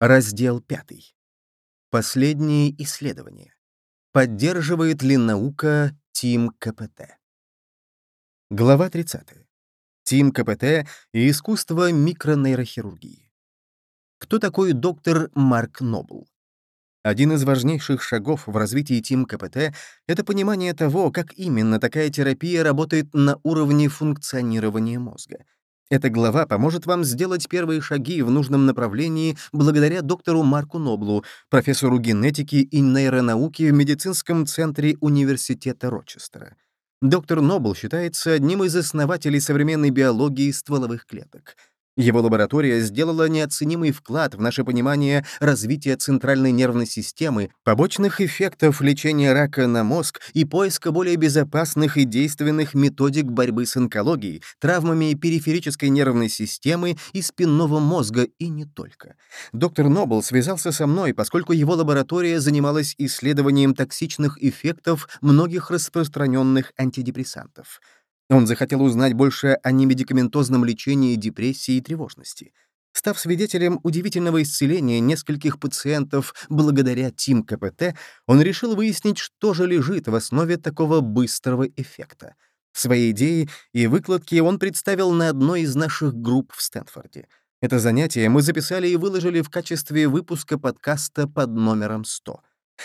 Раздел 5. Последние исследования. Поддерживает ли наука Тим КПТ? Глава 30. Тим КПТ и искусство микронейрохирургии. Кто такой доктор Марк Нобл? Один из важнейших шагов в развитии Тим КПТ — это понимание того, как именно такая терапия работает на уровне функционирования мозга — эта глава поможет вам сделать первые шаги в нужном направлении благодаря доктору Марку Ноблу, профессору генетики и нейронауки в медицинском центре Университета Рочестера. Доктор Нобл считается одним из основателей современной биологии стволовых клеток — его лаборатория сделала неоценимый вклад в наше понимание развития центральной нервной системы, побочных эффектов лечения рака на мозг и поиска более безопасных и действенных методик борьбы с онкологией, травмами периферической нервной системы и спинного мозга, и не только. Доктор Нобл связался со мной, поскольку его лаборатория занималась исследованием токсичных эффектов многих распространенных антидепрессантов — он захотел узнать больше о немедикаментозном лечении депрессии и тревожности. Став свидетелем удивительного исцеления нескольких пациентов благодаря Тим КПТ, он решил выяснить, что же лежит в основе такого быстрого эффекта. Свои идеи и выкладки он представил на одной из наших групп в Стэнфорде. Это занятие мы записали и выложили в качестве выпуска подкаста под номером 100.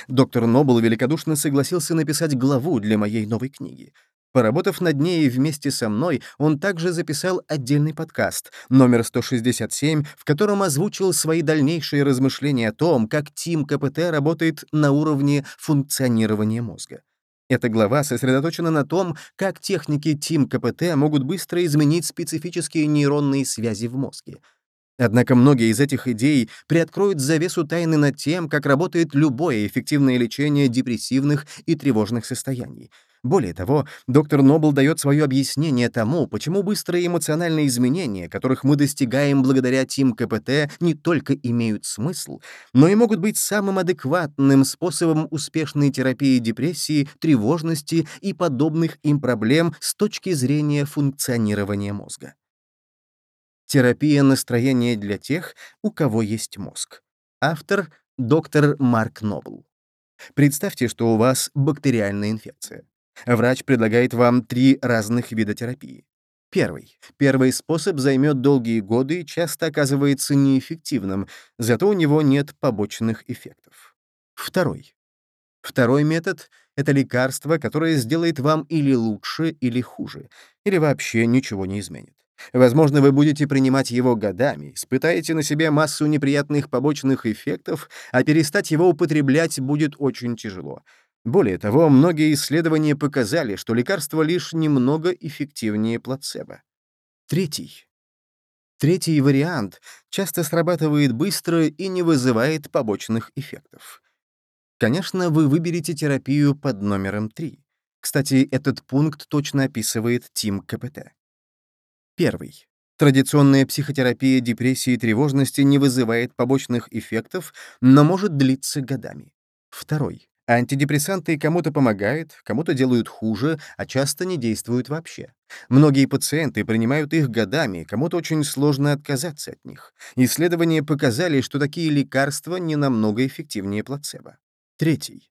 Доктор Нобл великодушно согласился написать главу для моей новой книги. Поработав над ней вместе со мной, он также записал отдельный подкаст, номер 167, в котором озвучил свои дальнейшие размышления о том, как Тим КПТ работает на уровне функционирования мозга. Эта глава сосредоточена на том, как техники Тим КПТ могут быстро изменить специфические нейронные связи в мозге. Однако многие из этих идей приоткроют завесу тайны над тем, как работает любое эффективное лечение депрессивных и тревожных состояний — более того, доктор Нобл дает свое объяснение тому, почему быстрые эмоциональные изменения, которых мы достигаем благодаря Тим КПТ, не только имеют смысл, но и могут быть самым адекватным способом успешной терапии депрессии, тревожности и подобных им проблем с точки зрения функционирования мозга. Терапия настроения для тех, у кого есть мозг. Автор — доктор Марк Нобл. Представьте, что у вас бактериальная инфекция. Врач предлагает вам три разных вида терапии. Первый. Первый способ займет долгие годы и часто оказывается неэффективным, зато у него нет побочных эффектов. Второй. Второй метод — это лекарство, которое сделает вам или лучше, или хуже, или вообще ничего не изменит. Возможно, вы будете принимать его годами, испытаете на себе массу неприятных побочных эффектов, а перестать его употреблять будет очень тяжело — более того, многие исследования показали, что лекарство лишь немного эффективнее плацебо. Третий. Третий вариант часто срабатывает быстро и не вызывает побочных эффектов. Конечно, вы выберете терапию под номером 3. Кстати, этот пункт точно описывает Тим КПТ. Первый. Традиционная психотерапия депрессии и тревожности не вызывает побочных эффектов, но может длиться годами. Второй. Антидепрессанты кому-то помогают, кому-то делают хуже, а часто не действуют вообще. Многие пациенты принимают их годами, кому-то очень сложно отказаться от них. Исследования показали, что такие лекарства не намного эффективнее плацебо. Третий.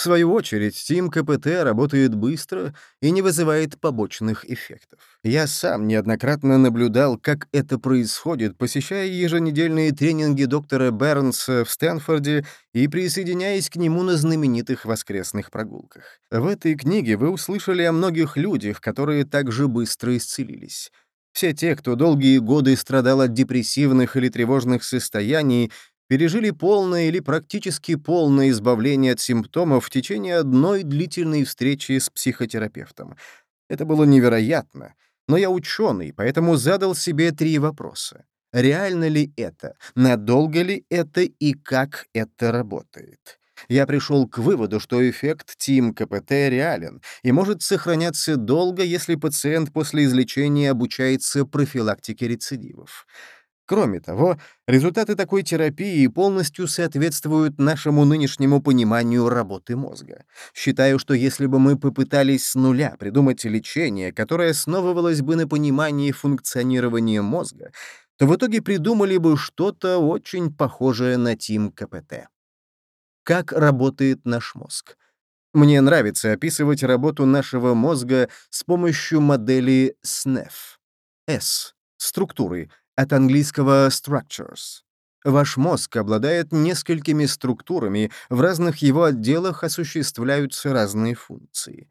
В свою очередь, Steam КПТ работает быстро и не вызывает побочных эффектов. Я сам неоднократно наблюдал, как это происходит, посещая еженедельные тренинги доктора Бернса в Стэнфорде и присоединяясь к нему на знаменитых воскресных прогулках. В этой книге вы услышали о многих людях, которые также быстро исцелились. Все те, кто долгие годы страдал от депрессивных или тревожных состояний, пережили полное или практически полное избавление от симптомов в течение одной длительной встречи с психотерапевтом. Это было невероятно, но я ученый, поэтому задал себе три вопроса. Реально ли это? Надолго ли это и как это работает? Я пришел к выводу, что эффект ТИМ КПТ реален и может сохраняться долго, если пациент после излечения обучается профилактике рецидивов. Кроме того, результаты такой терапии полностью соответствуют нашему нынешнему пониманию работы мозга. Считаю, что если бы мы попытались с нуля придумать лечение, которое основывалось бы на понимании функционирования мозга, то в итоге придумали бы что-то очень похожее на Тим КПТ. Как работает наш мозг? Мне нравится описывать работу нашего мозга с помощью модели SNF. S — структуры, от английского structures. Ваш мозг обладает несколькими структурами, в разных его отделах осуществляются разные функции.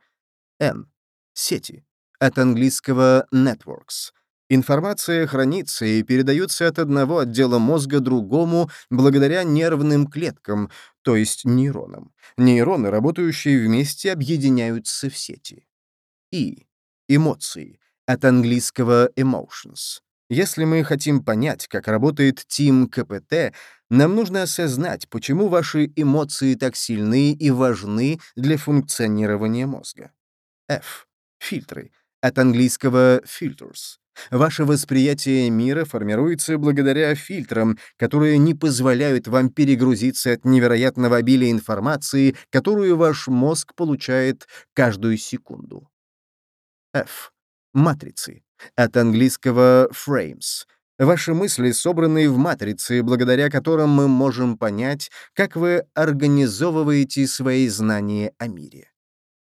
N — сети, от английского networks. Информация хранится и передается от одного отдела мозга другому благодаря нервным клеткам, то есть нейронам. Нейроны, работающие вместе, объединяются в сети. И. Эмоции. От английского emotions. Если мы хотим понять, как работает Тим КПТ, нам нужно осознать, почему ваши эмоции так сильны и важны для функционирования мозга. F. Фильтры. От английского filters. Ваше восприятие мира формируется благодаря фильтрам, которые не позволяют вам перегрузиться от невероятного обилия информации, которую ваш мозг получает каждую секунду. F. Матрицы. От английского frames. Ваши мысли собраны в матрице, благодаря которым мы можем понять, как вы организовываете свои знания о мире.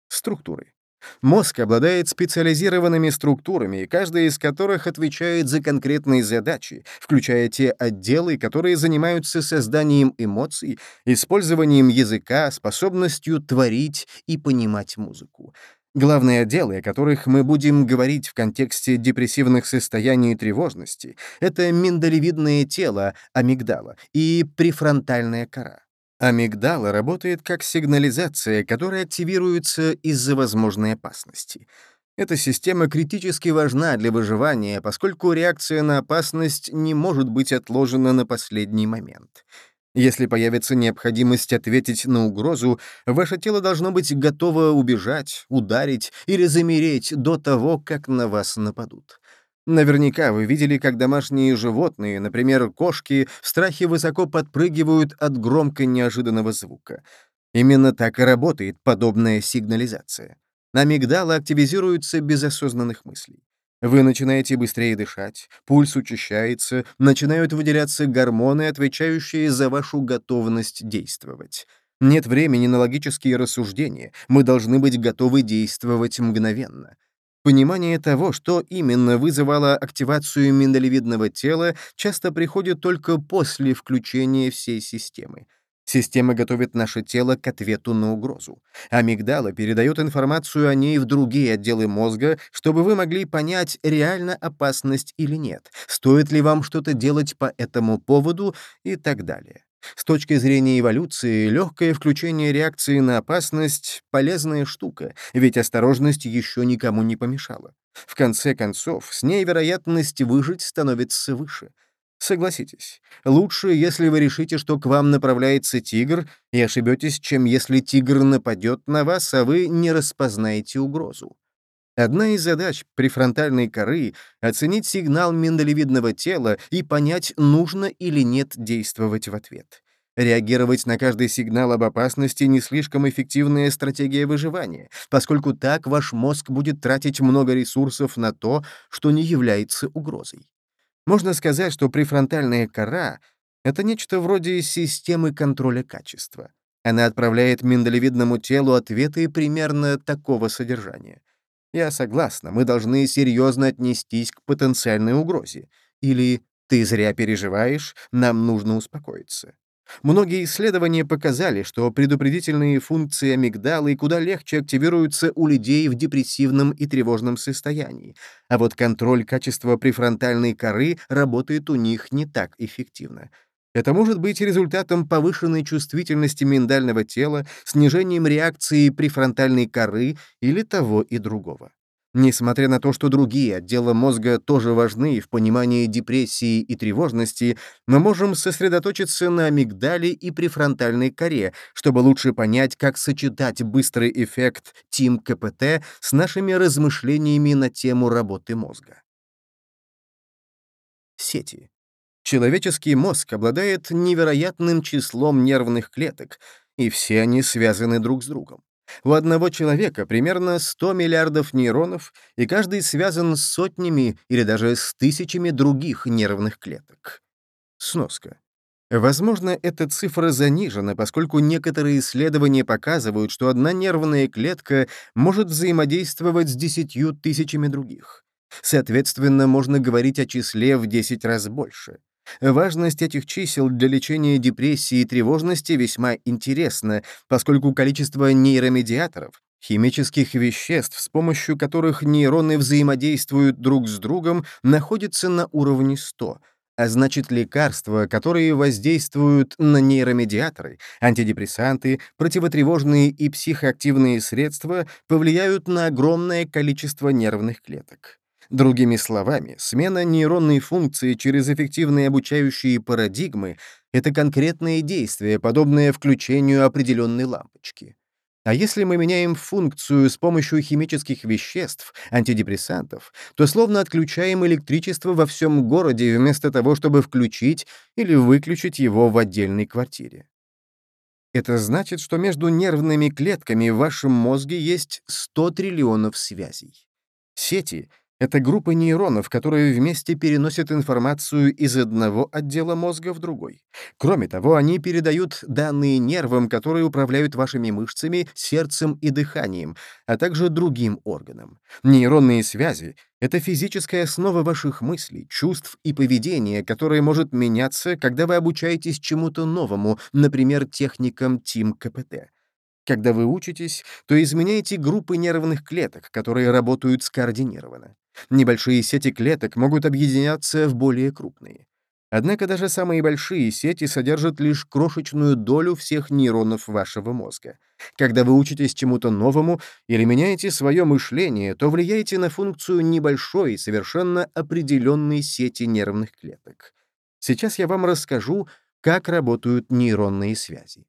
Структуры. Мозг обладает специализированными структурами, каждая из которых отвечает за конкретные задачи, включая те отделы, которые занимаются созданием эмоций, использованием языка, способностью творить и понимать музыку. Главные отделы, о которых мы будем говорить в контексте депрессивных состояний и тревожности, это миндалевидное тело, амигдала, и префронтальная кора. Амигдала работает как сигнализация, которая активируется из-за возможной опасности. Эта система критически важна для выживания, поскольку реакция на опасность не может быть отложена на последний момент. Если появится необходимость ответить на угрозу, ваше тело должно быть готово убежать, ударить или замереть до того, как на вас нападут. Наверняка вы видели, как домашние животные, например, кошки, в страхе высоко подпрыгивают от громко неожиданного звука. Именно так и работает подобная сигнализация. Амигдала активизируются без осознанных мыслей. Вы начинаете быстрее дышать, пульс учащается, начинают выделяться гормоны, отвечающие за вашу готовность действовать. Нет времени на логические рассуждения, мы должны быть готовы действовать мгновенно. Понимание того, что именно вызывало активацию миндалевидного тела, часто приходит только после включения всей системы. Система готовит наше тело к ответу на угрозу. Амигдала передает информацию о ней в другие отделы мозга, чтобы вы могли понять, реально опасность или нет, стоит ли вам что-то делать по этому поводу и так далее. С точки зрения эволюции, легкое включение реакции на опасность — полезная штука, ведь осторожность еще никому не помешала. В конце концов, с ней вероятность выжить становится выше. Согласитесь, лучше, если вы решите, что к вам направляется тигр, и ошибетесь, чем если тигр нападет на вас, а вы не распознаете угрозу. Одна из задач префронтальной коры — оценить сигнал миндалевидного тела и понять, нужно или нет действовать в ответ. Реагировать на каждый сигнал об опасности — не слишком эффективная стратегия выживания, поскольку так ваш мозг будет тратить много ресурсов на то, что не является угрозой. Можно сказать, что префронтальная кора — это нечто вроде системы контроля качества. Она отправляет миндалевидному телу ответы примерно такого содержания. Я согласна, мы должны серьезно отнестись к потенциальной угрозе. Или «ты зря переживаешь, нам нужно успокоиться». Многие исследования показали, что предупредительные функции амигдалы куда легче активируются у людей в депрессивном и тревожном состоянии, а вот контроль качества префронтальной коры работает у них не так эффективно. Это может быть результатом повышенной чувствительности миндального тела, снижением реакции префронтальной коры или того и другого. Несмотря на то, что другие отделы мозга тоже важны в понимании депрессии и тревожности, мы можем сосредоточиться на амигдале и префронтальной коре, чтобы лучше понять, как сочетать быстрый эффект Тим КПТ с нашими размышлениями на тему работы мозга. Сети. Человеческий мозг обладает невероятным числом нервных клеток, и все они связаны друг с другом. У одного человека примерно 100 миллиардов нейронов, и каждый связан с сотнями или даже с тысячами других нервных клеток. Сноска. Возможно, эта цифра занижена, поскольку некоторые исследования показывают, что одна нервная клетка может взаимодействовать с десятью тысячами других. Соответственно, можно говорить о числе в 10 раз больше. Важность этих чисел для лечения депрессии и тревожности весьма интересна, поскольку количество нейромедиаторов, химических веществ, с помощью которых нейроны взаимодействуют друг с другом, находится на уровне 100, а значит лекарства, которые воздействуют на нейромедиаторы, антидепрессанты, противотревожные и психоактивные средства повлияют на огромное количество нервных клеток. Другими словами, смена нейронной функции через эффективные обучающие парадигмы — это конкретное действие, подобное включению определенной лампочки. А если мы меняем функцию с помощью химических веществ, антидепрессантов, то словно отключаем электричество во всем городе вместо того, чтобы включить или выключить его в отдельной квартире. Это значит, что между нервными клетками в вашем мозге есть 100 триллионов связей. Сети — это группа нейронов, которые вместе переносят информацию из одного отдела мозга в другой. Кроме того, они передают данные нервам, которые управляют вашими мышцами, сердцем и дыханием, а также другим органам. Нейронные связи — это физическая основа ваших мыслей, чувств и поведения, которое может меняться, когда вы обучаетесь чему-то новому, например, техникам ТИМ КПТ. Когда вы учитесь, то изменяете группы нервных клеток, которые работают скоординированно. Небольшие сети клеток могут объединяться в более крупные. Однако даже самые большие сети содержат лишь крошечную долю всех нейронов вашего мозга. Когда вы учитесь чему-то новому или меняете свое мышление, то влияете на функцию небольшой, совершенно определенной сети нервных клеток. Сейчас я вам расскажу, как работают нейронные связи.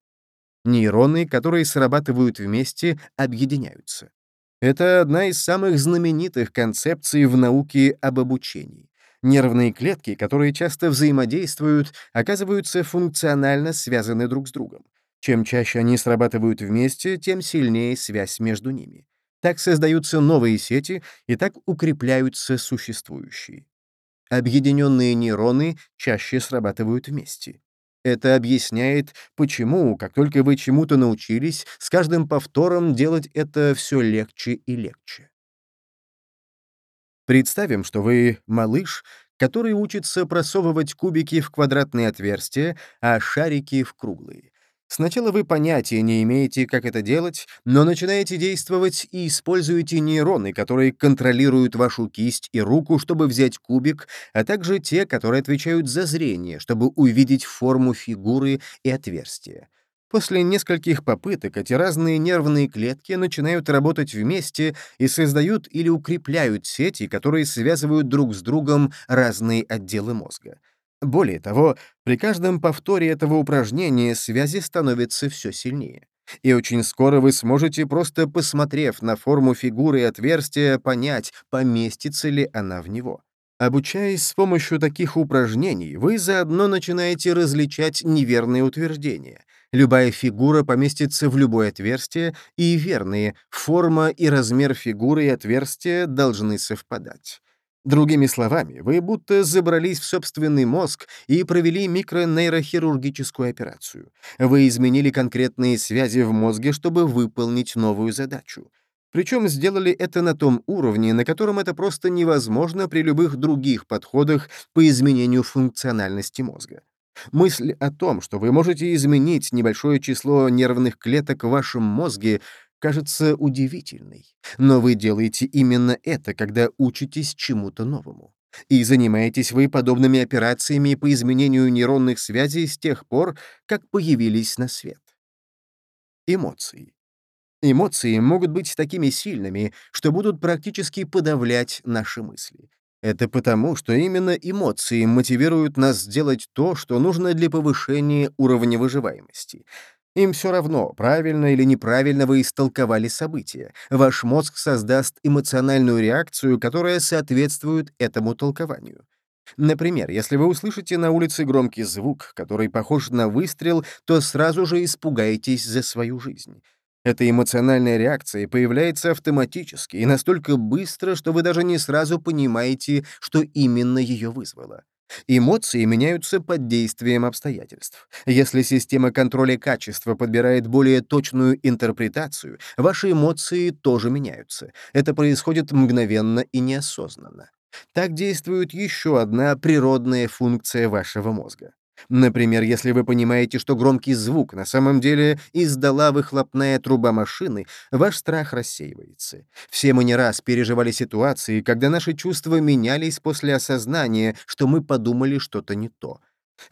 Нейроны, которые срабатывают вместе, объединяются. Это одна из самых знаменитых концепций в науке об обучении. Нервные клетки, которые часто взаимодействуют, оказываются функционально связаны друг с другом. Чем чаще они срабатывают вместе, тем сильнее связь между ними. Так создаются новые сети и так укрепляются существующие. Объединенные нейроны чаще срабатывают вместе. Это объясняет, почему, как только вы чему-то научились, с каждым повтором делать это все легче и легче. Представим, что вы малыш, который учится просовывать кубики в квадратные отверстия, а шарики — в круглые. Сначала вы понятия не имеете, как это делать, но начинаете действовать и используете нейроны, которые контролируют вашу кисть и руку, чтобы взять кубик, а также те, которые отвечают за зрение, чтобы увидеть форму фигуры и отверстия. После нескольких попыток эти разные нервные клетки начинают работать вместе и создают или укрепляют сети, которые связывают друг с другом разные отделы мозга. Более того, при каждом повторе этого упражнения связи становятся все сильнее. И очень скоро вы сможете, просто посмотрев на форму фигуры и отверстия, понять, поместится ли она в него. Обучаясь с помощью таких упражнений, вы заодно начинаете различать неверные утверждения. Любая фигура поместится в любое отверстие, и верные форма и размер фигуры и отверстия должны совпадать. Другими словами, вы будто забрались в собственный мозг и провели микронейрохирургическую операцию. Вы изменили конкретные связи в мозге, чтобы выполнить новую задачу. Причем сделали это на том уровне, на котором это просто невозможно при любых других подходах по изменению функциональности мозга. Мысль о том, что вы можете изменить небольшое число нервных клеток в вашем мозге, кажется удивительной. Но вы делаете именно это, когда учитесь чему-то новому. И занимаетесь вы подобными операциями по изменению нейронных связей с тех пор, как появились на свет. Эмоции. Эмоции могут быть такими сильными, что будут практически подавлять наши мысли. Это потому, что именно эмоции мотивируют нас сделать то, что нужно для повышения уровня выживаемости — им все равно, правильно или неправильно вы истолковали события. Ваш мозг создаст эмоциональную реакцию, которая соответствует этому толкованию. Например, если вы услышите на улице громкий звук, который похож на выстрел, то сразу же испугаетесь за свою жизнь. Эта эмоциональная реакция появляется автоматически и настолько быстро, что вы даже не сразу понимаете, что именно ее вызвало. Эмоции меняются под действием обстоятельств. Если система контроля качества подбирает более точную интерпретацию, ваши эмоции тоже меняются. Это происходит мгновенно и неосознанно. Так действует еще одна природная функция вашего мозга. Например, если вы понимаете, что громкий звук на самом деле издала выхлопная труба машины, ваш страх рассеивается. Все мы не раз переживали ситуации, когда наши чувства менялись после осознания, что мы подумали что-то не то.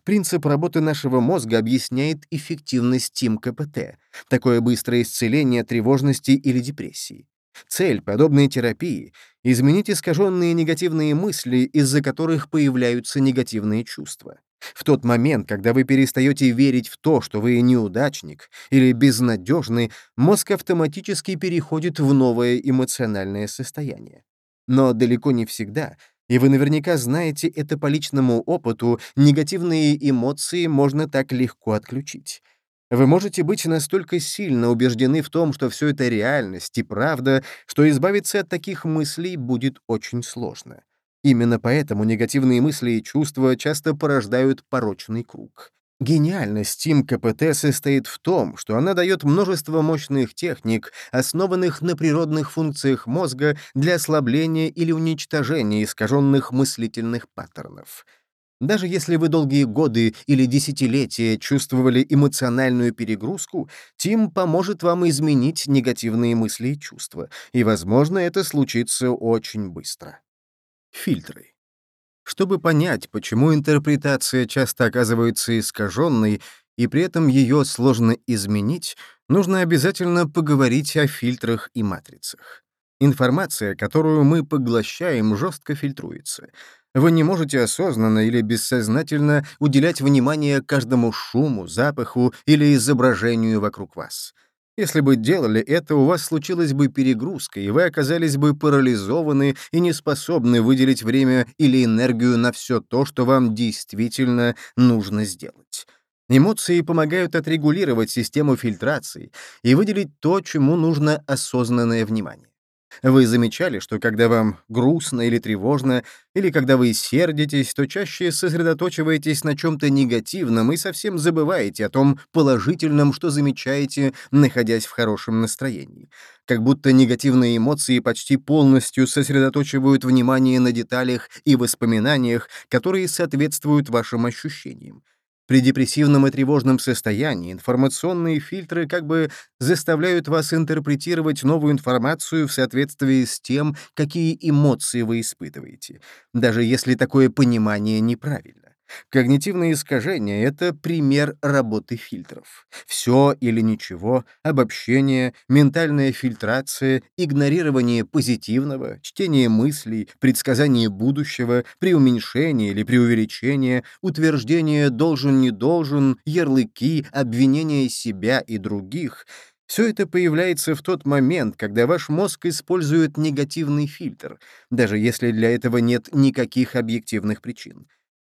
Принцип работы нашего мозга объясняет эффективность ТИМ КПТ, такое быстрое исцеление тревожности или депрессии. Цель подобной терапии — изменить искаженные негативные мысли, из-за которых появляются негативные чувства. В тот момент, когда вы перестаете верить в то, что вы неудачник или безнадежный, мозг автоматически переходит в новое эмоциональное состояние. Но далеко не всегда, и вы наверняка знаете это по личному опыту, негативные эмоции можно так легко отключить. Вы можете быть настолько сильно убеждены в том, что все это реальность и правда, что избавиться от таких мыслей будет очень сложно. Именно поэтому негативные мысли и чувства часто порождают порочный круг. Гениальность Тим КПТ состоит в том, что она дает множество мощных техник, основанных на природных функциях мозга для ослабления или уничтожения искаженных мыслительных паттернов. Даже если вы долгие годы или десятилетия чувствовали эмоциональную перегрузку, Тим поможет вам изменить негативные мысли и чувства, и, возможно, это случится очень быстро. Фильтры. Чтобы понять, почему интерпретация часто оказывается искаженной, и при этом ее сложно изменить, нужно обязательно поговорить о фильтрах и матрицах. Информация, которую мы поглощаем, жестко фильтруется. Вы не можете осознанно или бессознательно уделять внимание каждому шуму, запаху или изображению вокруг вас. Если бы делали это, у вас случилась бы перегрузка, и вы оказались бы парализованы и не способны выделить время или энергию на все то, что вам действительно нужно сделать. Эмоции помогают отрегулировать систему фильтрации и выделить то, чему нужно осознанное внимание. Вы замечали, что когда вам грустно или тревожно, или когда вы сердитесь, то чаще сосредоточиваетесь на чем-то негативном и совсем забываете о том положительном, что замечаете, находясь в хорошем настроении. Как будто негативные эмоции почти полностью сосредоточивают внимание на деталях и воспоминаниях, которые соответствуют вашим ощущениям. При депрессивном и тревожном состоянии информационные фильтры как бы заставляют вас интерпретировать новую информацию в соответствии с тем, какие эмоции вы испытываете, даже если такое понимание неправильно. Когнитивные искажения — это пример работы фильтров. Все или ничего, обобщение, ментальная фильтрация, игнорирование позитивного, чтение мыслей, предсказание будущего, преуменьшение или преувеличение, утверждение «должен-не должен», ярлыки, обвинения себя и других — все это появляется в тот момент, когда ваш мозг использует негативный фильтр, даже если для этого нет никаких объективных причин.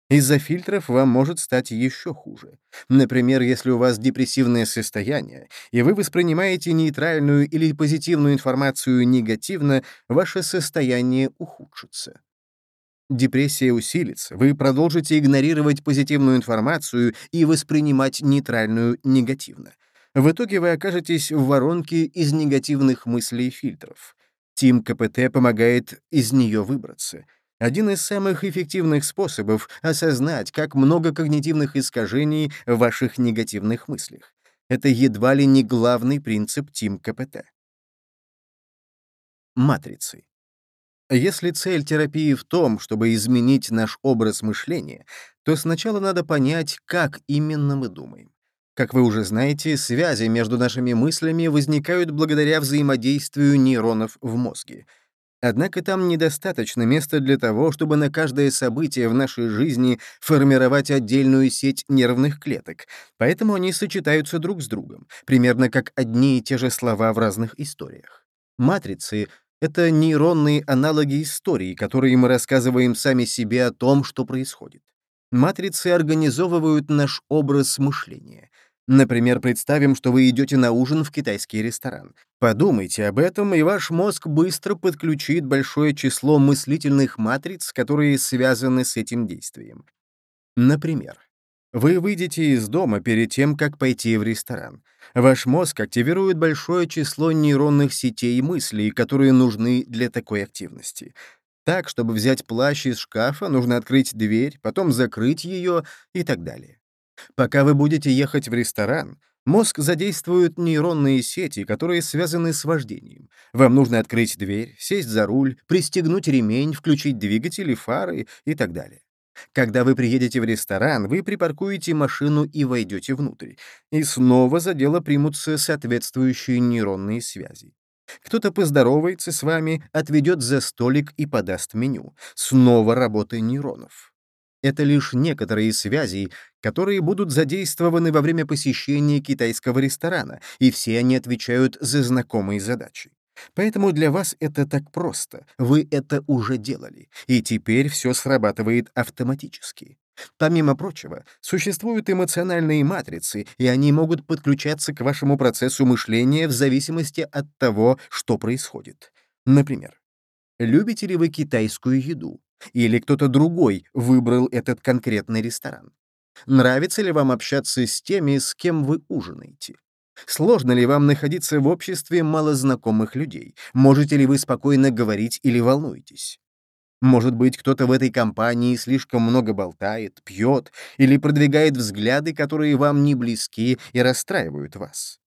Из-за фильтров вам может стать еще хуже. Например, если у вас депрессивное состояние, и вы воспринимаете нейтральную или позитивную информацию негативно, ваше состояние ухудшится. Депрессия усилится, вы продолжите игнорировать позитивную информацию и воспринимать нейтральную негативно. В итоге вы окажетесь в воронке из негативных мыслей и фильтров. Тим КПТ помогает из нее выбраться — один из самых эффективных способов осознать, как много когнитивных искажений в ваших негативных мыслях. Это едва ли не главный принцип Тим КПТ. Матрицы. Если цель терапии в том, чтобы изменить наш образ мышления, то сначала надо понять, как именно мы думаем. Как вы уже знаете, связи между нашими мыслями возникают благодаря взаимодействию нейронов в мозге — Однако там недостаточно места для того, чтобы на каждое событие в нашей жизни формировать отдельную сеть нервных клеток, поэтому они сочетаются друг с другом, примерно как одни и те же слова в разных историях. Матрицы — это нейронные аналоги истории, которые мы рассказываем сами себе о том, что происходит. Матрицы организовывают наш образ мышления. Например, представим, что вы идете на ужин в китайский ресторан. Подумайте об этом, и ваш мозг быстро подключит большое число мыслительных матриц, которые связаны с этим действием. Например, вы выйдете из дома перед тем, как пойти в ресторан. Ваш мозг активирует большое число нейронных сетей мыслей, которые нужны для такой активности. Так, чтобы взять плащ из шкафа, нужно открыть дверь, потом закрыть ее и так далее. Пока вы будете ехать в ресторан, мозг задействует нейронные сети, которые связаны с вождением. Вам нужно открыть дверь, сесть за руль, пристегнуть ремень, включить двигатель и фары и так далее. Когда вы приедете в ресторан, вы припаркуете машину и войдете внутрь. И снова за дело примутся соответствующие нейронные связи. Кто-то поздоровается с вами, отведет за столик и подаст меню. Снова работа нейронов. Это лишь некоторые связи, которые будут задействованы во время посещения китайского ресторана, и все они отвечают за знакомые задачи. Поэтому для вас это так просто. Вы это уже делали, и теперь все срабатывает автоматически. Помимо прочего, существуют эмоциональные матрицы, и они могут подключаться к вашему процессу мышления в зависимости от того, что происходит. Например, любите ли вы китайскую еду? Или кто-то другой выбрал этот конкретный ресторан? Нравится ли вам общаться с теми, с кем вы ужинаете? Сложно ли вам находиться в обществе малознакомых людей? Можете ли вы спокойно говорить или волнуетесь? Может быть, кто-то в этой компании слишком много болтает, пьет или продвигает взгляды, которые вам не близки и расстраивают вас.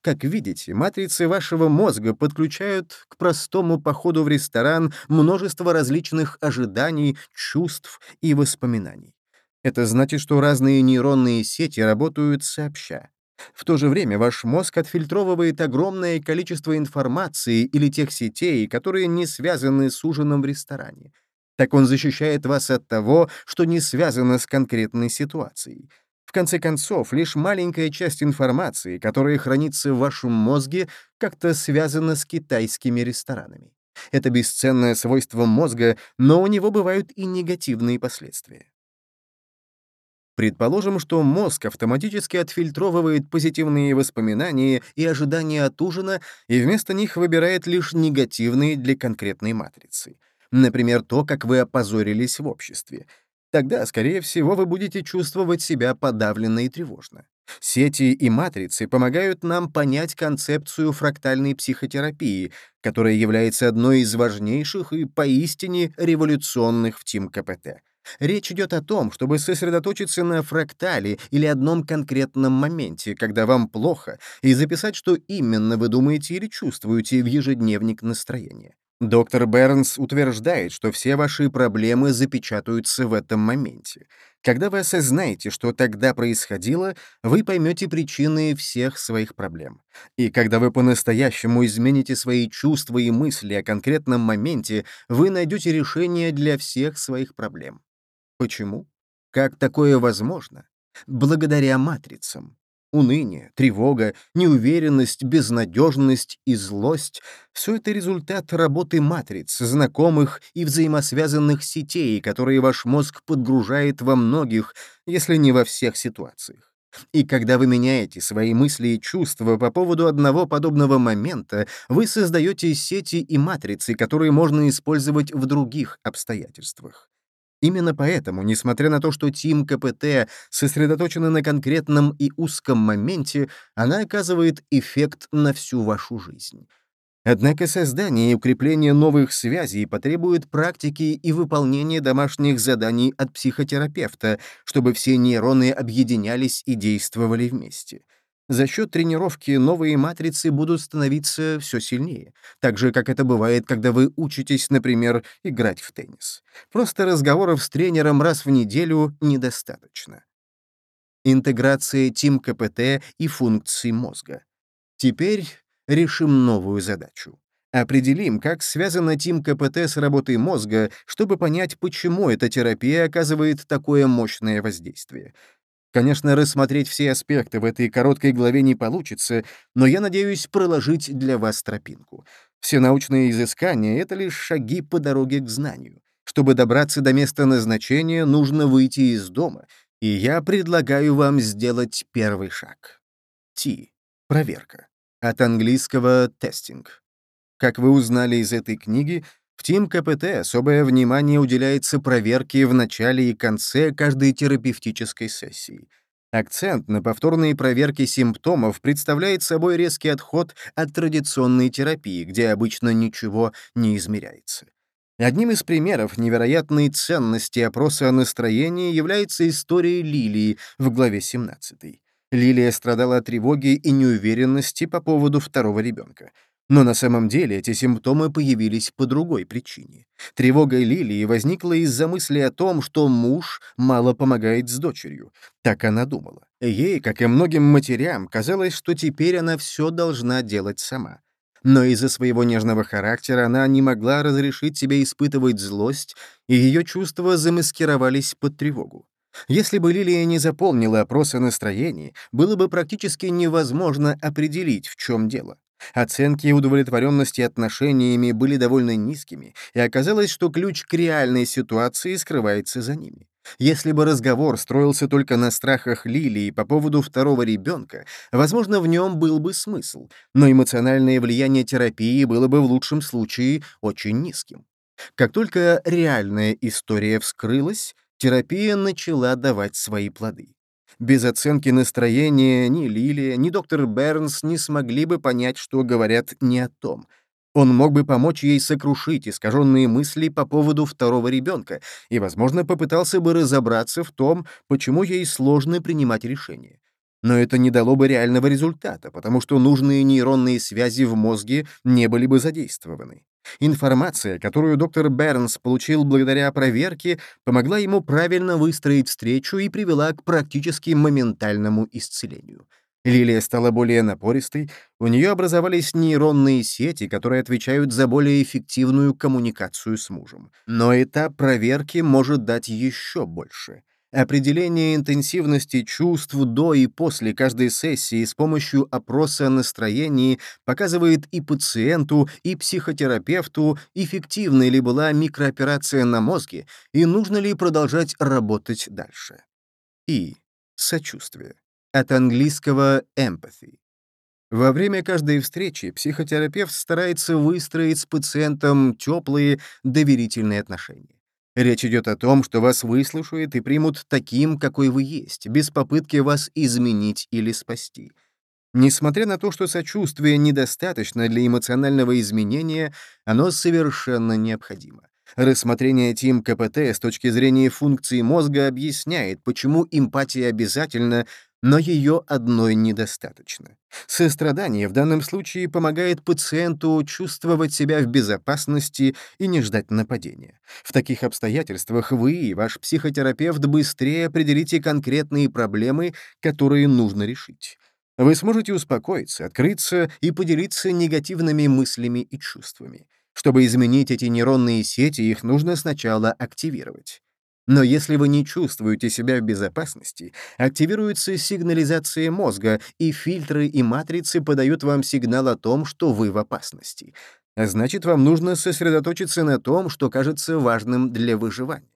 Как видите, матрицы вашего мозга подключают к простому походу в ресторан множество различных ожиданий, чувств и воспоминаний. Это значит, что разные нейронные сети работают сообща. В то же время ваш мозг отфильтровывает огромное количество информации или тех сетей, которые не связаны с ужином в ресторане. Так он защищает вас от того, что не связано с конкретной ситуацией. В конце концов, лишь маленькая часть информации, которая хранится в вашем мозге, как-то связана с китайскими ресторанами. Это бесценное свойство мозга, но у него бывают и негативные последствия. Предположим, что мозг автоматически отфильтровывает позитивные воспоминания и ожидания от ужина и вместо них выбирает лишь негативные для конкретной матрицы. Например, то, как вы опозорились в обществе. Тогда, скорее всего, вы будете чувствовать себя подавленно и тревожно. Сети и матрицы помогают нам понять концепцию фрактальной психотерапии, которая является одной из важнейших и поистине революционных в Тим КПТ. Речь идет о том, чтобы сосредоточиться на фрактале или одном конкретном моменте, когда вам плохо, и записать, что именно вы думаете или чувствуете в ежедневник настроения. Доктор Бернс утверждает, что все ваши проблемы запечатаются в этом моменте. Когда вы осознаете, что тогда происходило, вы поймете причины всех своих проблем. И когда вы по-настоящему измените свои чувства и мысли о конкретном моменте, вы найдете решение для всех своих проблем. Почему? Как такое возможно? Благодаря матрицам. Уныние, тревога, неуверенность, безнадежность и злость — все это результат работы матриц, знакомых и взаимосвязанных сетей, которые ваш мозг подгружает во многих, если не во всех ситуациях. И когда вы меняете свои мысли и чувства по поводу одного подобного момента, вы создаете сети и матрицы, которые можно использовать в других обстоятельствах. Именно поэтому, несмотря на то, что Тим КПТ сосредоточена на конкретном и узком моменте, она оказывает эффект на всю вашу жизнь. Однако создание и укрепление новых связей потребует практики и выполнения домашних заданий от психотерапевта, чтобы все нейроны объединялись и действовали вместе. За счет тренировки новые матрицы будут становиться все сильнее, так же, как это бывает, когда вы учитесь, например, играть в теннис. Просто разговоров с тренером раз в неделю недостаточно. Интеграция Тим КПТ и функций мозга. Теперь решим новую задачу. Определим, как связана Тим КПТ с работой мозга, чтобы понять, почему эта терапия оказывает такое мощное воздействие. Конечно, рассмотреть все аспекты в этой короткой главе не получится, но я надеюсь проложить для вас тропинку. Все научные изыскания — это лишь шаги по дороге к знанию. Чтобы добраться до места назначения, нужно выйти из дома, И я предлагаю вам сделать первый шаг. Т. Проверка. От английского «тестинг». Как вы узнали из этой книги, в Тим КПТ особое внимание уделяется проверке в начале и конце каждой терапевтической сессии. Акцент на повторные проверки симптомов представляет собой резкий отход от традиционной терапии, где обычно ничего не измеряется. Одним из примеров невероятной ценности опроса о настроении является история Лилии в главе 17. Лилия страдала от тревоги и неуверенности по поводу второго ребенка. Но на самом деле эти симптомы появились по другой причине. Тревога Лилии возникла из-за мысли о том, что муж мало помогает с дочерью. Так она думала. Ей, как и многим матерям, казалось, что теперь она все должна делать сама но из-за своего нежного характера она не могла разрешить себе испытывать злость, и ее чувства замаскировались под тревогу. Если бы Лилия не заполнила опрос о настроении, было бы практически невозможно определить, в чем дело. Оценки удовлетворенности отношениями были довольно низкими, и оказалось, что ключ к реальной ситуации скрывается за ними. Если бы разговор строился только на страхах Лилии по поводу второго ребенка, возможно, в нем был бы смысл, но эмоциональное влияние терапии было бы в лучшем случае очень низким. Как только реальная история вскрылась, терапия начала давать свои плоды. Без оценки настроения ни Лилия, ни доктор Бернс не смогли бы понять, что говорят не о том — он мог бы помочь ей сокрушить искаженные мысли по поводу второго ребенка и, возможно, попытался бы разобраться в том, почему ей сложно принимать решения. Но это не дало бы реального результата, потому что нужные нейронные связи в мозге не были бы задействованы. Информация, которую доктор Бернс получил благодаря проверке, помогла ему правильно выстроить встречу и привела к практически моментальному исцелению. Лилия стала более напористой, у нее образовались нейронные сети, которые отвечают за более эффективную коммуникацию с мужем. Но этап проверки может дать еще больше. Определение интенсивности чувств до и после каждой сессии с помощью опроса о настроении показывает и пациенту, и психотерапевту, эффективной ли была микрооперация на мозге и нужно ли продолжать работать дальше. И. Сочувствие. От английского empathy. Во время каждой встречи психотерапевт старается выстроить с пациентом теплые, доверительные отношения. Речь идет о том, что вас выслушают и примут таким, какой вы есть, без попытки вас изменить или спасти. Несмотря на то, что сочувствие недостаточно для эмоционального изменения, оно совершенно необходимо. Рассмотрение ТИМ КПТ с точки зрения функции мозга объясняет, почему эмпатия обязательна, но ее одной недостаточно. Сострадание в данном случае помогает пациенту чувствовать себя в безопасности и не ждать нападения. В таких обстоятельствах вы и ваш психотерапевт быстрее определите конкретные проблемы, которые нужно решить. Вы сможете успокоиться, открыться и поделиться негативными мыслями и чувствами. Чтобы изменить эти нейронные сети, их нужно сначала активировать. Но если вы не чувствуете себя в безопасности, активируется сигнализация мозга, и фильтры и матрицы подают вам сигнал о том, что вы в опасности. А значит, вам нужно сосредоточиться на том, что кажется важным для выживания.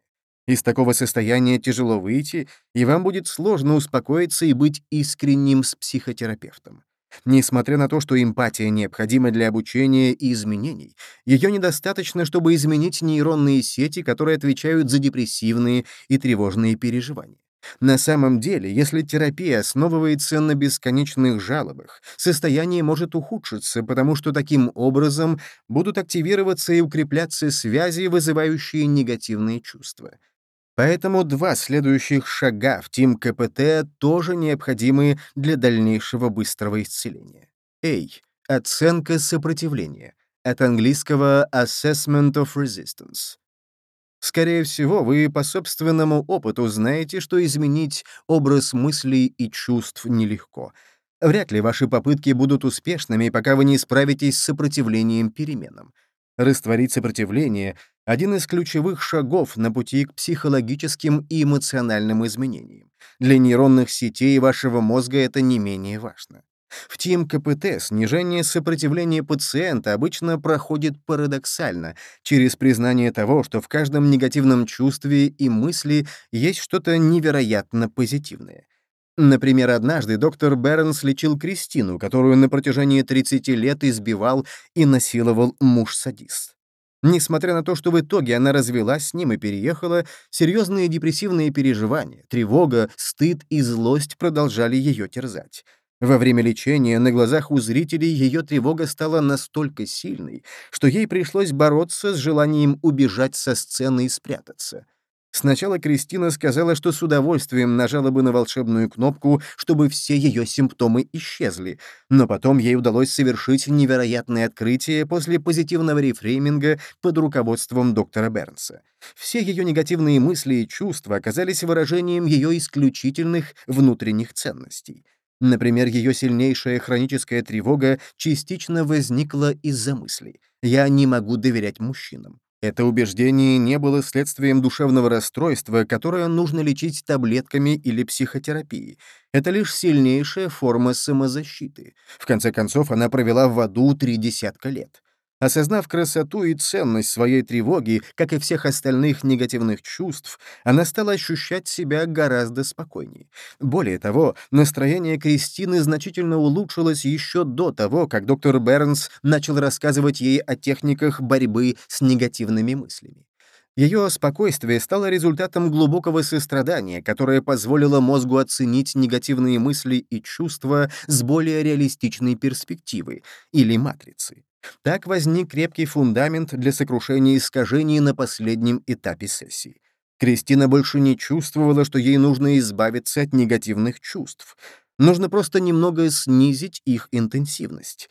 Из такого состояния тяжело выйти, и вам будет сложно успокоиться и быть искренним с психотерапевтом. Несмотря на то, что эмпатия необходима для обучения и изменений, ее недостаточно, чтобы изменить нейронные сети, которые отвечают за депрессивные и тревожные переживания. На самом деле, если терапия основывается на бесконечных жалобах, состояние может ухудшиться, потому что таким образом будут активироваться и укрепляться связи, вызывающие негативные чувства. Поэтому два следующих шага в Тим КПТ тоже необходимы для дальнейшего быстрого исцеления. A. Оценка сопротивления. От английского Assessment of Resistance. Скорее всего, вы по собственному опыту знаете, что изменить образ мыслей и чувств нелегко. Вряд ли ваши попытки будут успешными, пока вы не справитесь с сопротивлением переменам. Растворить сопротивление — один из ключевых шагов на пути к психологическим и эмоциональным изменениям. Для нейронных сетей вашего мозга это не менее важно. В ТИМ КПТ снижение сопротивления пациента обычно проходит парадоксально, через признание того, что в каждом негативном чувстве и мысли есть что-то невероятно позитивное. Например, однажды доктор Бернс лечил Кристину, которую на протяжении 30 лет избивал и насиловал муж-садист. Несмотря на то, что в итоге она развелась с ним и переехала, серьезные депрессивные переживания, тревога, стыд и злость продолжали ее терзать. Во время лечения на глазах у зрителей ее тревога стала настолько сильной, что ей пришлось бороться с желанием убежать со сцены и спрятаться. Сначала Кристина сказала, что с удовольствием нажала бы на волшебную кнопку, чтобы все ее симптомы исчезли, но потом ей удалось совершить невероятное открытие после позитивного рефрейминга под руководством доктора Бернса. Все ее негативные мысли и чувства оказались выражением ее исключительных внутренних ценностей. Например, ее сильнейшая хроническая тревога частично возникла из-за мыслей «я не могу доверять мужчинам». Это убеждение не было следствием душевного расстройства, которое нужно лечить таблетками или психотерапией. Это лишь сильнейшая форма самозащиты. В конце концов, она провела в аду три десятка лет. Осознав красоту и ценность своей тревоги, как и всех остальных негативных чувств, она стала ощущать себя гораздо спокойнее. Более того, настроение Кристины значительно улучшилось еще до того, как доктор Бернс начал рассказывать ей о техниках борьбы с негативными мыслями. Ее спокойствие стало результатом глубокого сострадания, которое позволило мозгу оценить негативные мысли и чувства с более реалистичной перспективы или матрицы. Так возник крепкий фундамент для сокрушения искажений на последнем этапе сессии. Кристина больше не чувствовала, что ей нужно избавиться от негативных чувств. Нужно просто немного снизить их интенсивность.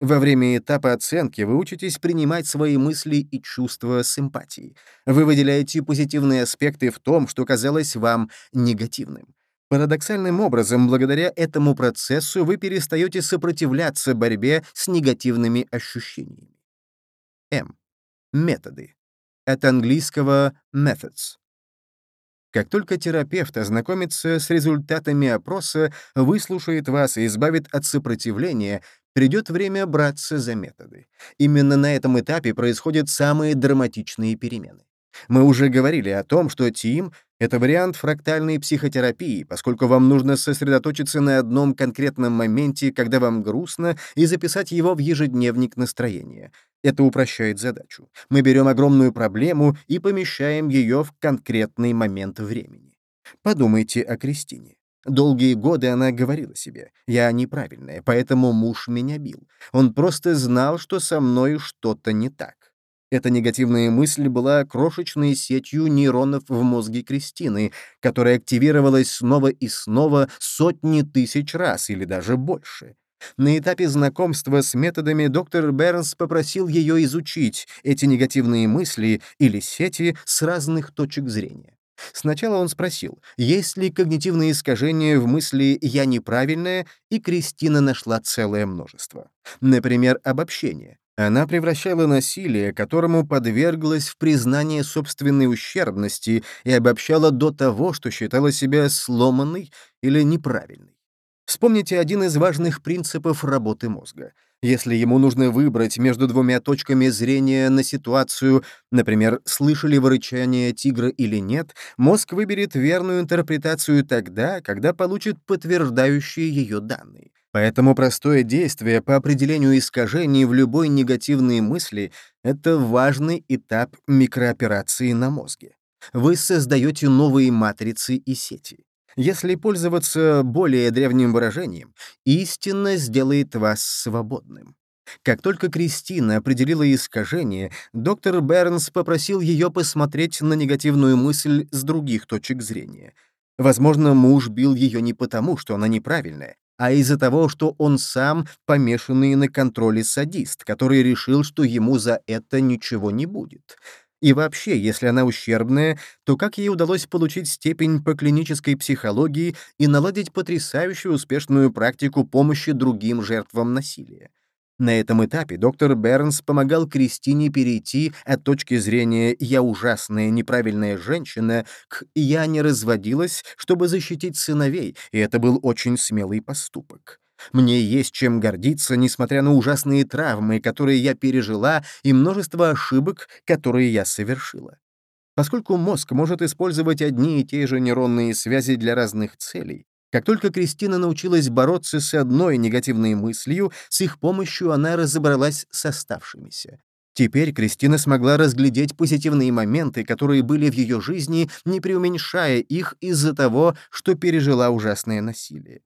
Во время этапа оценки вы учитесь принимать свои мысли и чувства с эмпатией. Вы выделяете позитивные аспекты в том, что казалось вам негативным. Парадоксальным образом, благодаря этому процессу вы перестаете сопротивляться борьбе с негативными ощущениями. М. Методы. От английского methods. Как только терапевт ознакомится с результатами опроса, выслушает вас и избавит от сопротивления, придет время браться за методы. Именно на этом этапе происходят самые драматичные перемены. Мы уже говорили о том, что ТИМ — это вариант фрактальной психотерапии, поскольку вам нужно сосредоточиться на одном конкретном моменте, когда вам грустно, и записать его в ежедневник настроения. Это упрощает задачу. Мы берем огромную проблему и помещаем ее в конкретный момент времени. Подумайте о Кристине. Долгие годы она говорила себе, «Я неправильная, поэтому муж меня бил. Он просто знал, что со мной что-то не так». Эта негативная мысль была крошечной сетью нейронов в мозге Кристины, которая активировалась снова и снова сотни тысяч раз или даже больше. На этапе знакомства с методами доктор Бернс попросил ее изучить эти негативные мысли или сети с разных точек зрения. Сначала он спросил, есть ли когнитивные искажения в мысли «я неправильная», и Кристина нашла целое множество. Например, обобщение. Она превращала насилие, которому подверглась в признание собственной ущербности и обобщала до того, что считала себя сломанной или неправильной. Вспомните один из важных принципов работы мозга. Если ему нужно выбрать между двумя точками зрения на ситуацию, например, слышали вы рычание тигра или нет, мозг выберет верную интерпретацию тогда, когда получит подтверждающие ее данные. Поэтому простое действие по определению искажений в любой негативной мысли — это важный этап микрооперации на мозге. Вы создаете новые матрицы и сети. Если пользоваться более древним выражением, истина сделает вас свободным. Как только Кристина определила искажение, доктор Бернс попросил ее посмотреть на негативную мысль с других точек зрения. Возможно, муж бил ее не потому, что она неправильная, а из-за того, что он сам помешанный на контроле садист, который решил, что ему за это ничего не будет. И вообще, если она ущербная, то как ей удалось получить степень по клинической психологии и наладить потрясающую успешную практику помощи другим жертвам насилия? На этом этапе доктор Бернс помогал Кристине перейти от точки зрения «я ужасная, неправильная женщина» к «я не разводилась, чтобы защитить сыновей», и это был очень смелый поступок. Мне есть чем гордиться, несмотря на ужасные травмы, которые я пережила, и множество ошибок, которые я совершила. Поскольку мозг может использовать одни и те же нейронные связи для разных целей, как только Кристина научилась бороться с одной негативной мыслью, с их помощью она разобралась с оставшимися. Теперь Кристина смогла разглядеть позитивные моменты, которые были в ее жизни, не преуменьшая их из-за того, что пережила ужасное насилие.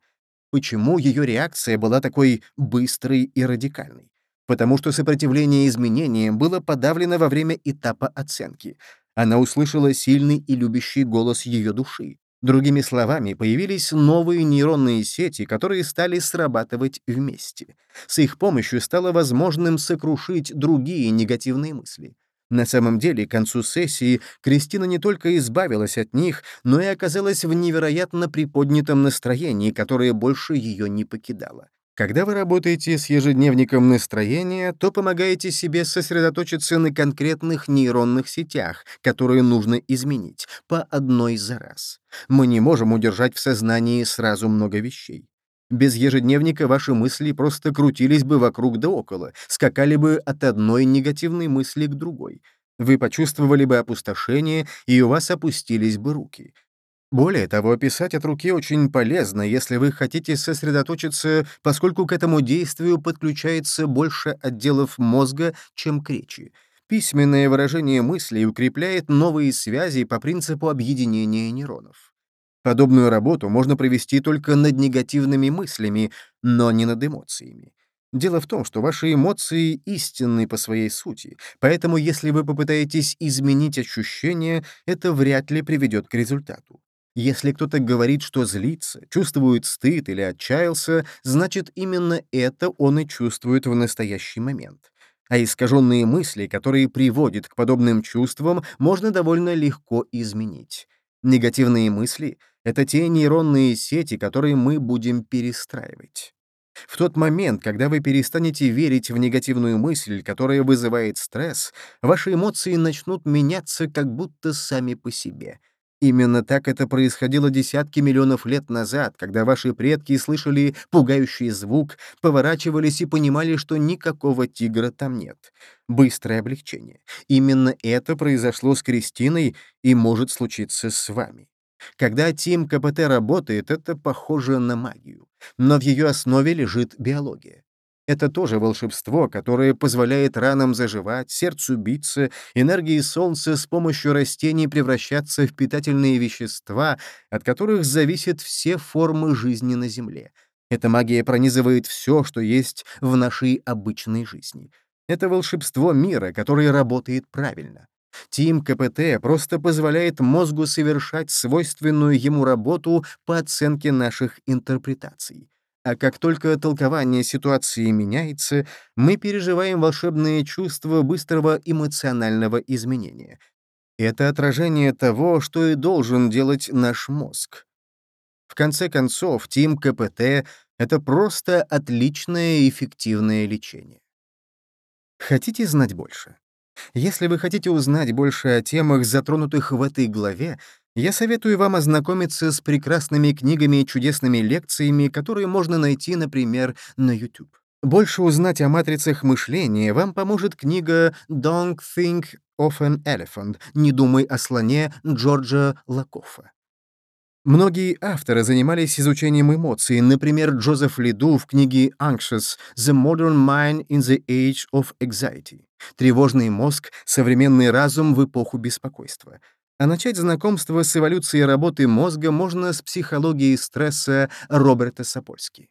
Почему ее реакция была такой быстрой и радикальной? Потому что сопротивление изменениям было подавлено во время этапа оценки. Она услышала сильный и любящий голос ее души. Другими словами, появились новые нейронные сети, которые стали срабатывать вместе. С их помощью стало возможным сокрушить другие негативные мысли. На самом деле, к концу сессии Кристина не только избавилась от них, но и оказалась в невероятно приподнятом настроении, которое больше ее не покидало. Когда вы работаете с ежедневником настроения, то помогаете себе сосредоточиться на конкретных нейронных сетях, которые нужно изменить, по одной за раз. Мы не можем удержать в сознании сразу много вещей. Без ежедневника ваши мысли просто крутились бы вокруг да около, скакали бы от одной негативной мысли к другой. Вы почувствовали бы опустошение, и у вас опустились бы руки. Более того, писать от руки очень полезно, если вы хотите сосредоточиться, поскольку к этому действию подключается больше отделов мозга, чем к речи. Письменное выражение мыслей укрепляет новые связи по принципу объединения нейронов. Подобную работу можно провести только над негативными мыслями, но не над эмоциями. Дело в том, что ваши эмоции истинны по своей сути, поэтому если вы попытаетесь изменить ощущения, это вряд ли приведет к результату. Если кто-то говорит, что злится, чувствует стыд или отчаялся, значит, именно это он и чувствует в настоящий момент. А искаженные мысли, которые приводят к подобным чувствам, можно довольно легко изменить. Негативные мысли — это те нейронные сети, которые мы будем перестраивать. В тот момент, когда вы перестанете верить в негативную мысль, которая вызывает стресс, ваши эмоции начнут меняться как будто сами по себе — Именно так это происходило десятки миллионов лет назад, когда ваши предки слышали пугающий звук, поворачивались и понимали, что никакого тигра там нет. Быстрое облегчение. Именно это произошло с Кристиной и может случиться с вами. Когда Тим КПТ работает, это похоже на магию. Но в ее основе лежит биология. Это тоже волшебство, которое позволяет ранам заживать, сердцу биться, энергии солнца с помощью растений превращаться в питательные вещества, от которых зависят все формы жизни на Земле. Эта магия пронизывает все, что есть в нашей обычной жизни. Это волшебство мира, которое работает правильно. Тим КПТ просто позволяет мозгу совершать свойственную ему работу по оценке наших интерпретаций. А как только толкование ситуации меняется, мы переживаем волшебные чувства быстрого эмоционального изменения. Это отражение того, что и должен делать наш мозг. В конце концов, Тим КПТ — это просто отличное эффективное лечение. Хотите знать больше? Если вы хотите узнать больше о темах, затронутых в этой главе, я советую вам ознакомиться с прекрасными книгами и чудесными лекциями, которые можно найти, например, на YouTube. Больше узнать о матрицах мышления вам поможет книга «Don't Think of an Elephant» «Не думай о слоне» Джорджа Лакоффа. Многие авторы занимались изучением эмоций, например, Джозеф Лиду в книге «Anxious – The Modern Mind in the Age of Anxiety» «Тревожный мозг. Современный разум в эпоху беспокойства», а начать знакомство с эволюцией работы мозга можно с психологией стресса Роберта Сапольски.